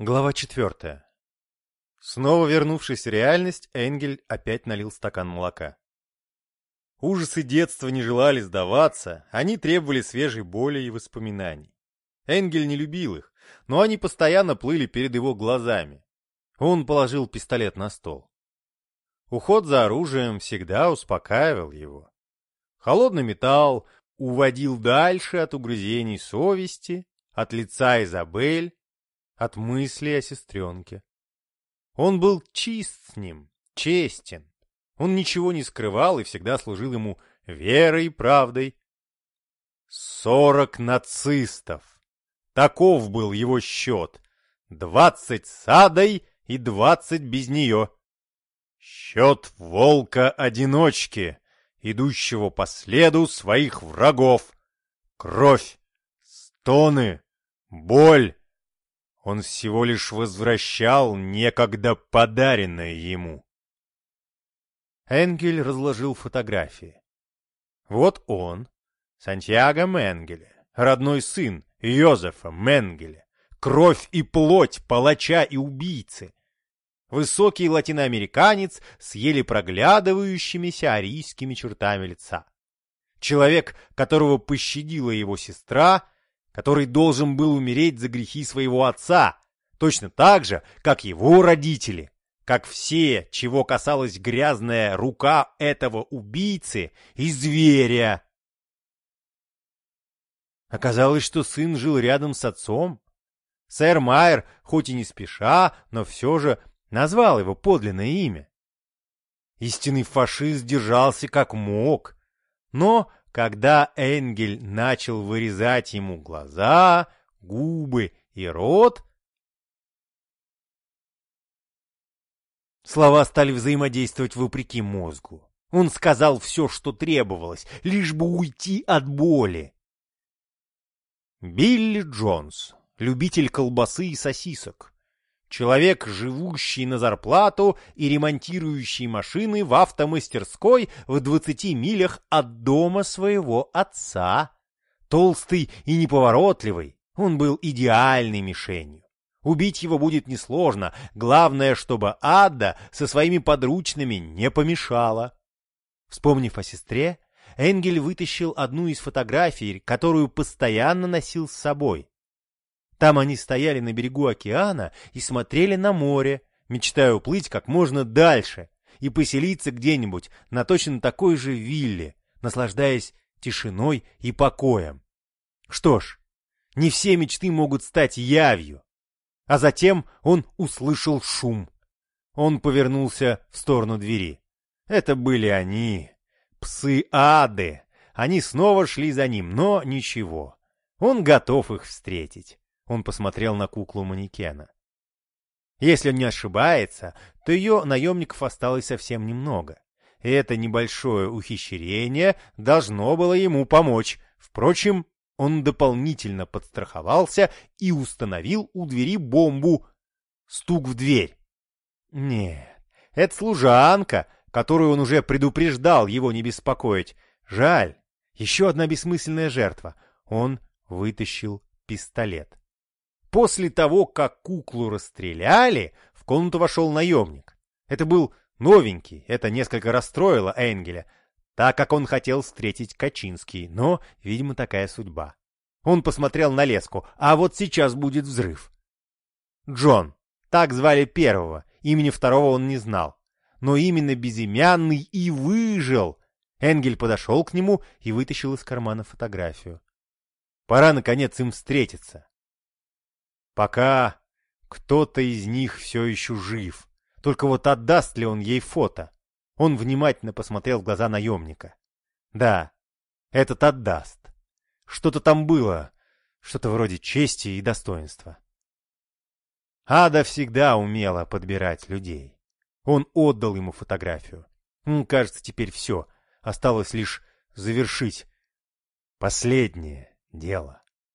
Глава четвертая. Снова вернувшись в реальность, Энгель опять налил стакан молока. Ужасы детства не желали сдаваться, они требовали свежей боли и воспоминаний. Энгель не любил их, но они постоянно плыли перед его глазами. Он положил пистолет на стол. Уход за оружием всегда успокаивал его. Холодный металл уводил дальше от угрызений совести, от лица Изабель, от мысли о сестренке. Он был чист с ним, честен. Он ничего не скрывал и всегда служил ему верой и правдой. Сорок нацистов. Таков был его счет. Двадцать с адой и двадцать без нее. Счет волка-одиночки, идущего по следу своих врагов. Кровь, стоны, боль, он всего лишь возвращал некогда подаренное ему. Энгель разложил фотографии. Вот он, Сантьяго Менгеле, родной сын Йозефа Менгеля, кровь и плоть палача и убийцы. Высокий латиноамериканец с еле проглядывающимися арийскими чертами лица. Человек, которого пощадила его сестра который должен был умереть за грехи своего отца, точно так же, как его родители, как все, чего касалась грязная рука этого убийцы и зверя. Оказалось, что сын жил рядом с отцом. Сэр Майер, хоть и не спеша, но все же назвал его подлинное имя. Истинный фашист держался как мог, но когда Энгель начал вырезать ему глаза, губы и рот, слова стали взаимодействовать вопреки мозгу. Он сказал все, что требовалось, лишь бы уйти от боли. Билли Джонс, любитель колбасы и сосисок, Человек, живущий на зарплату и ремонтирующий машины в автомастерской в 20 милях от дома своего отца. Толстый и неповоротливый, он был идеальной мишенью. Убить его будет несложно, главное, чтобы Ада со своими подручными не помешала. Вспомнив о сестре, Энгель вытащил одну из фотографий, которую постоянно носил с собой. Там они стояли на берегу океана и смотрели на море, мечтая уплыть как можно дальше и поселиться где-нибудь на точно такой же вилле, наслаждаясь тишиной и покоем. Что ж, не все мечты могут стать явью. А затем он услышал шум. Он повернулся в сторону двери. Это были они, псы-ады. Они снова шли за ним, но ничего. Он готов их встретить. Он посмотрел на куклу-манекена. Если он не ошибается, то ее наемников осталось совсем немного. И это небольшое ухищрение должно было ему помочь. Впрочем, он дополнительно подстраховался и установил у двери бомбу. Стук в дверь. Нет, это служанка, которую он уже предупреждал его не беспокоить. Жаль, еще одна бессмысленная жертва. Он вытащил пистолет. После того, как куклу расстреляли, в комнату вошел наемник. Это был новенький, это несколько расстроило Энгеля, так как он хотел встретить Качинский, но, видимо, такая судьба. Он посмотрел на леску, а вот сейчас будет взрыв. Джон, так звали первого, имени второго он не знал. Но именно безымянный и выжил. Энгель подошел к нему и вытащил из кармана фотографию. Пора, наконец, им встретиться. Пока кто-то из них все еще жив. Только вот отдаст ли он ей фото? Он внимательно посмотрел в глаза наемника. Да, этот отдаст. Что-то там было, что-то вроде чести и достоинства. Ада всегда умела подбирать людей. Он отдал ему фотографию. Кажется, теперь все. Осталось лишь завершить последнее дело.